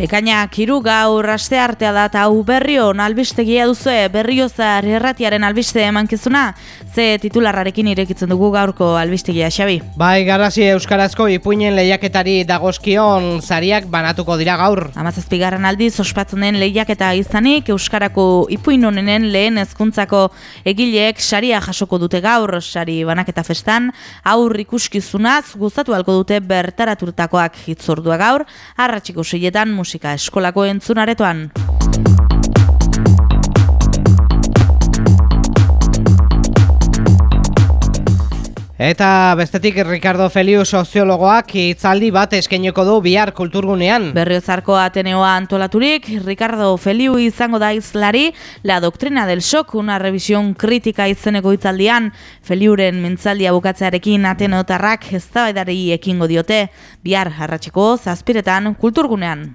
Ekaina kiru gaur aste artea da eta hau berrio albistegia duzu berriozar erratiaren albiste emankizuna ze titularrarekin irekitzen dugu gaurko albistegia Xabi. Bai, garazi euskarazko ipuinen lehiaketari dagozkion zariak banatuko dira gaur. Amazazpigarren aldiz ospatzen den lehiaketa izanik euskarako ipuin honenen lehen hezkuntzako egileek saria jasoko dute gaur sari banaketa festan aur ikuskizunaz gustatu halko dute bertaraturtakoak hitzordua gaur arratsiko seietan musika eskolako entzunaretoan. Eta bestetik Ricardo Feliu soziologoak itzaldi bat eskeneko du bihar kulturgunean. Berriozarko Ateneoa antolaturik, Ricardo Feliu izango da izlari, la doctrina del shock, una revisión kritika izeneko itzaldian, Feliuren mintzaldia bukatzearekin Ateneotarrak ez da ekingo diote, bihar harratxeko zazpiretan kulturgunean.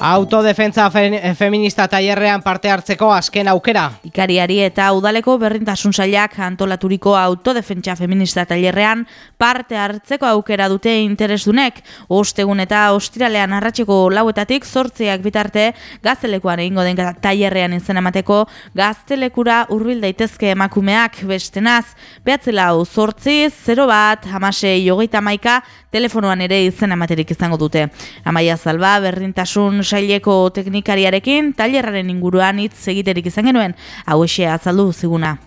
Autodefentza feminista tailerrean parte hartzeko azken aukera. Ikariari eta udaleko berrintasun sailak antolaturiko autodefentza feminista tailerrean parte hartzeko aukera dute interesdunek. Ostegun eta ostiralean arratseko lauetatik sortziak bitarte gaztelekoan egingo den tailerrean izen emateko gaztelekura hurbil daitezke emakumeak bestenaz. Behatzela hau sortzi, 0 bat, hamase, jogeita maika, telefonoan ere izen ematerik izango dute. Amaia Zalba, berrintasun saileko teknikariarekin tailerraren inguruan hitz egiterik izan genuen hau azaldu ziguna.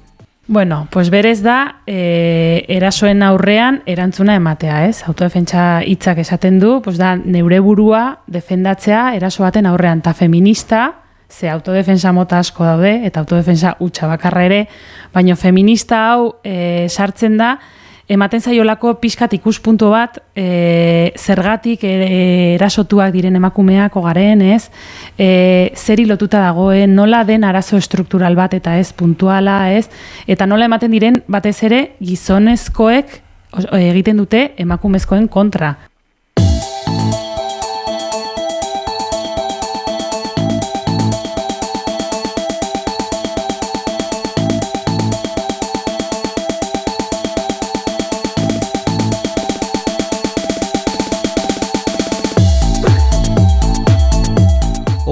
Bueno, pues berez da, e, erasoen aurrean erantzuna ematea, ez? Autodefentsa hitzak esaten du, pues da, neure burua defendatzea eraso baten aurrean, ta feminista, ze autodefensa mota asko daude, eta autodefensa utxa bakarra ere, baina feminista hau e, sartzen da, ematen zaiolako pixkat ikuspuntu bat e, zergatik e, erasotuak diren emakumeako garen, ez? E, zeri lotuta dagoen, nola den arazo estruktural bat eta ez puntuala, ez? Eta nola ematen diren batez ere gizonezkoek egiten dute emakumezkoen kontra.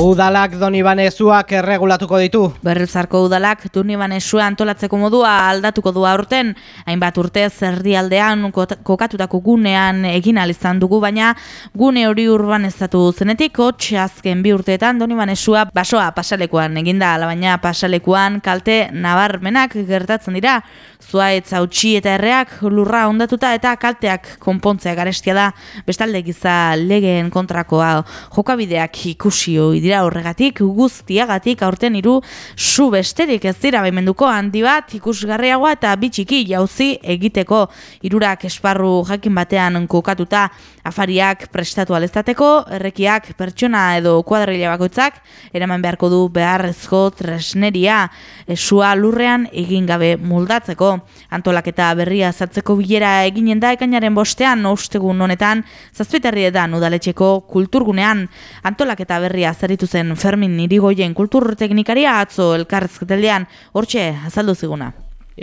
Udalak Donibanezuak erregulatuko ditu. Berrizarko udalak Donibanezua antolatzeko modua aldatuko du aurten. Hainbat urte zerdialdean kokatutako gunean egin izan dugu, baina gune hori urbanezatu zenetik, hotxe azken bi urteetan Donibanezua basoa pasalekuan eginda, baina pasalekuan kalte nabarmenak gertatzen dira. Zuaitz hautsi eta erreak lurra ondatuta eta kalteak konpontzea garestia da. Bestalde giza legeen kontrakoa jokabideak ikusi hori dira horregatik guztiagatik aurten hiru su besterik ez dira baimenduko. Handi bat ikusgarriagoa eta bitxiki jauzi egiteko. Hirurak esparru jakin batean kokatuta afariak prestatu aleztateko errekiak pertsona edo kuadrilla bakoitzak eraman beharko du beharrezko tresneria esua lurrean egin gabe moldatzeko. Antolaketa berria zatzeko bilera eginen da ekainaren bostean ustegun honetan zazpiterrietan udaletxeko kulturgunean. Antolaketa berria zer aritu zen Fermin Irigoyen kulturteknikaria atzo elkarrezketeldean, hortxe azaldu ziguna.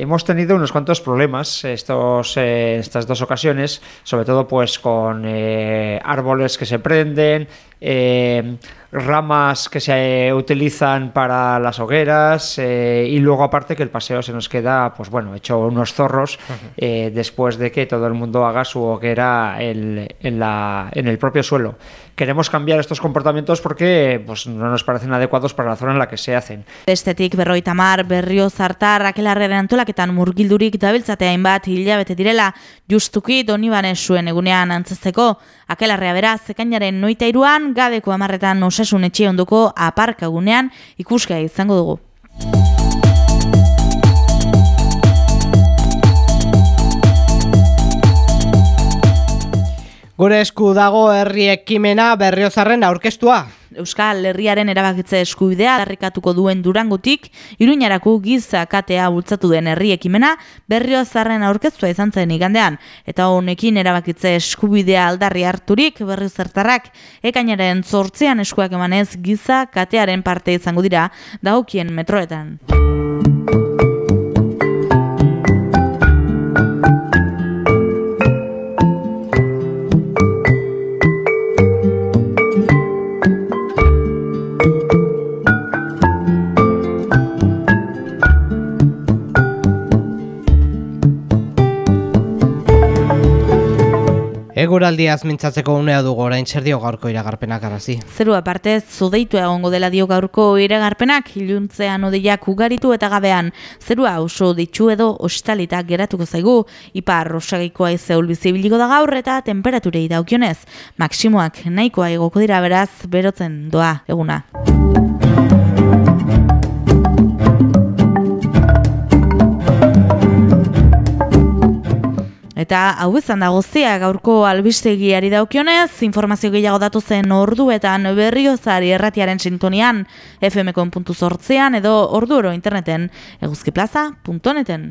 Hemos tenido unos cuantos problemas estos, eh, estas dos ocasiones, sobre todo pues con eh, árboles que se prenden, eh, ramas que se utilizan para las hogueras eh, y luego aparte que el paseo se nos queda pues bueno hecho unos zorros eh, después de que todo el mundo haga su hoguera en, en, la, en el propio suelo. Queremos cambiar estos comportamientos porque pues, no nos parecen adecuados para la zona en la que se hacen. Bestetik berroita mar, berrio zartar, akelarreren antolaketan murgildurik dabiltzate hainbat hilabete direla, justuki doni zuen egunean antzazteko, akelarrea beraz, zekainaren noita iruan, gadeko amarretan osasun etxe ondoko aparkagunean ikuskea izango dugu. Gure esku dago herri ekimena berriozarren aurkeztua. Euskal Herriaren erabakitze eskubidea darrikatuko duen durangotik, iruñarako giza katea bultzatu den herri ekimena berriozarren aurkeztua izan zen igandean. Eta honekin erabakitze eskubidea aldarri harturik berriozartarrak ekainaren zortzean eskuak emanez giza katearen parte izango dira dagokien metroetan. Música Eguraldiaz mintzatzeko unea dugu orain zer dio gaurko iragarpenak arazi. Zeru aparte, zodeitu egongo dela dio gaurko iragarpenak, iluntzean odeiak ugaritu eta gabean. Zerua oso ditxu edo ostalita geratuko zaigu, ipar osagikoa izeul bizibiliko da gaur eta temperaturei daukionez. Maksimoak nahikoa egoko dira beraz, berotzen doa eguna. Eta hau izan da guztia gaurko albistegiari daukionez, informazio gehiago datu zen orduetan berriozari erratiaren sintonian puntu edo orduoro interneten eguzkiplaza.neten.